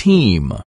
team.